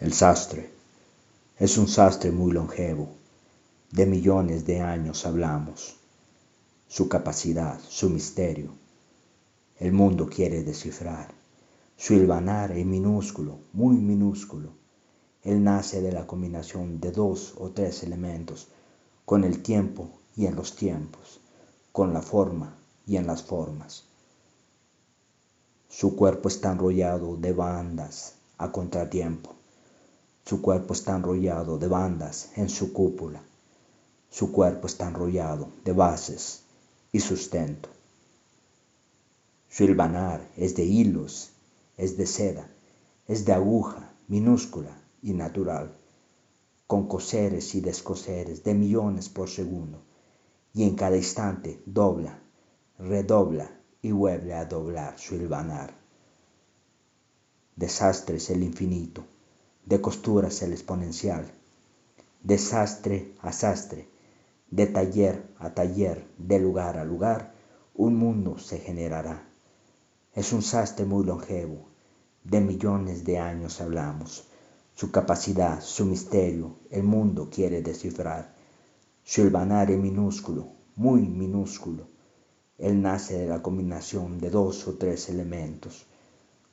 El sastre es un sastre muy longevo. De millones de años hablamos. Su capacidad, su misterio. El mundo quiere descifrar. Su hilvanar es minúsculo, muy minúsculo. Él nace de la combinación de dos o tres elementos, con el tiempo y en los tiempos, con la forma y en las formas. Su cuerpo está enrollado de bandas a contratiempo su cuerpo está enrollado de bandas en su cúpula. Su cuerpo está enrollado de bases y sustento. Su hilvanar es de hilos, es de seda, es de aguja minúscula y natural, con coseres y descoseres de millones por segundo, y en cada instante dobla, redobla y vuelve a doblar su hilvanar. Desastre es el infinito de costuras el exponencial, de sastre a sastre, de taller a taller, de lugar a lugar, un mundo se generará. Es un sastre muy longevo, de millones de años hablamos. Su capacidad, su misterio, el mundo quiere descifrar. Su hilvanar es minúsculo, muy minúsculo. Él nace de la combinación de dos o tres elementos,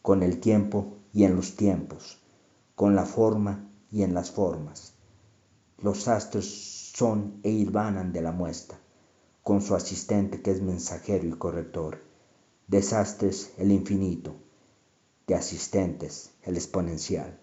con el tiempo y en los tiempos con la forma y en las formas. Los astros son e hilvanan de la muestra, con su asistente que es mensajero y corrector. Desastres el infinito, de asistentes el exponencial.